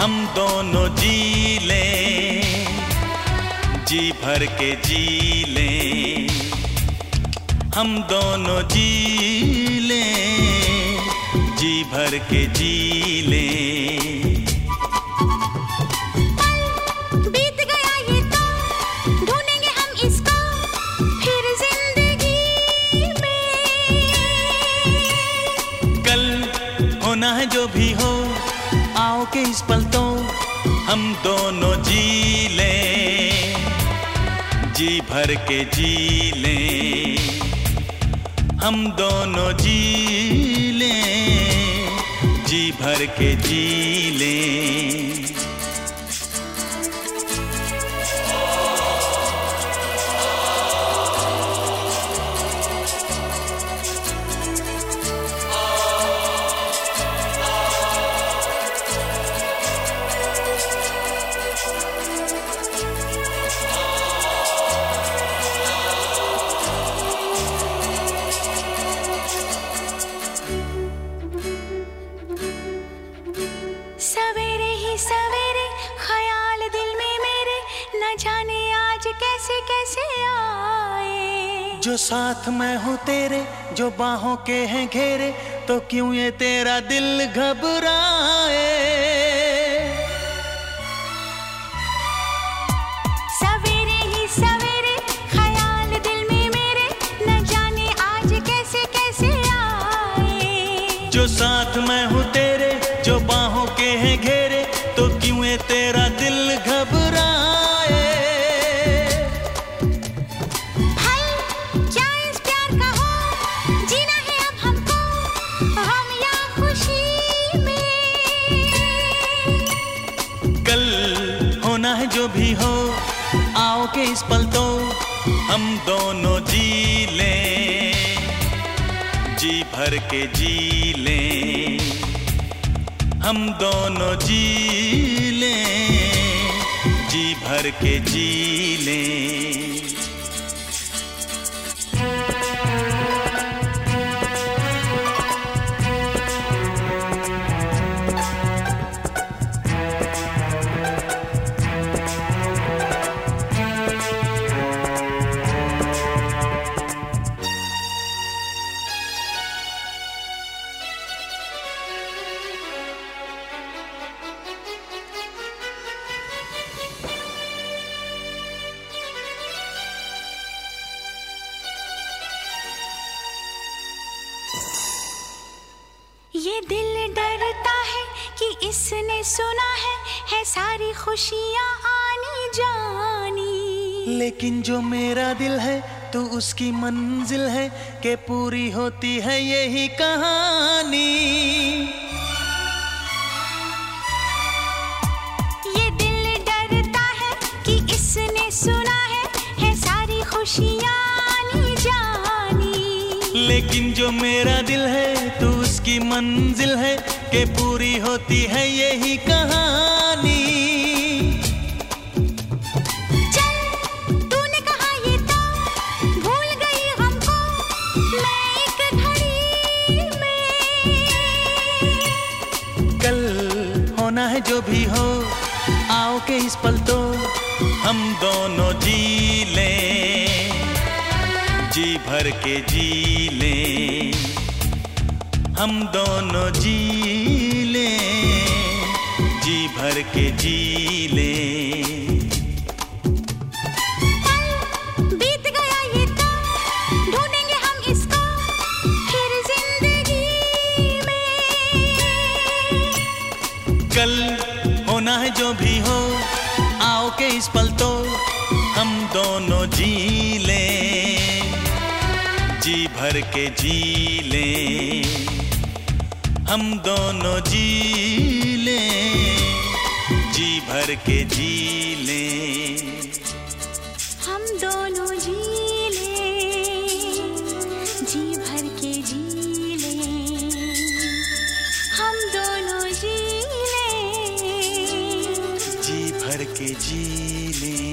हम दोनों जी ले। जी भर के जी ले। हम दोनों जी ले। जी भर के जी ले। बीत गया ये तो ढूंढेंगे हम इसको। फिर ज़िंदगी में। कल होना है जो भी हो के इस पल तो हम दोनों जी लें। जी भर के जी लें। हम दोनों जी लें। जी भर के जी ले। सवेरे सवेरे ख्याल दिल में मेरे न जाने आज कैसे कैसे आए। जो साथ मैं हूँ तेरे जो बाहों के हैं घेरे तो क्यों ये तेरा दिल घबराए? सवेरे ही सवेरे ख्याल दिल में मेरे न जाने आज कैसे कैसे आए। जो साथ मैं हूँ तेरे जो बाहों के हैं घेरे ये तेरा दिल घबराए। भाई क्या इस प्यार का हो जीना है अब हमको हम या खुशी में। कल होना है जो भी हो आओ के इस पल तो हम दोनों जी ले। जी भर के जी ले हम दोनों जी ले जी भर के जी ले ये दिल डरता है कि इसने सुना है है सारी खुशियाँ आनी जानी। लेकिन जो मेरा दिल है तो उसकी मंजिल है कि पूरी होती है यही कहानी। ये दिल डरता है कि इसने सुना है है सारी खुशियाँ आनी जानी। लेकिन जो मेरा दिल है तो उसकी मंजिल है कि पूरी होती है यही कहानी। चल तूने कहा ये तो भूल गई हमको। मैं एक घड़ी में। कल होना है जो भी हो आओ के इस पल तो हम दोनों जी ले। जी भर के जी ले। हम दोनों जी ले जी भर के जी ले। बीत गया ये ढूंढेंगे हम इसको फिर ज़िंदगी में। कल होना है जो भी हो आओ के इस पल तो हम दोनों जी ले। जी भर के जी ले। हम दोनों जी ले। जी भर के जी ले। हम दोनों जी ले। जी भर के जी ले। हम दोनों जी ले। जी भर के जी ले।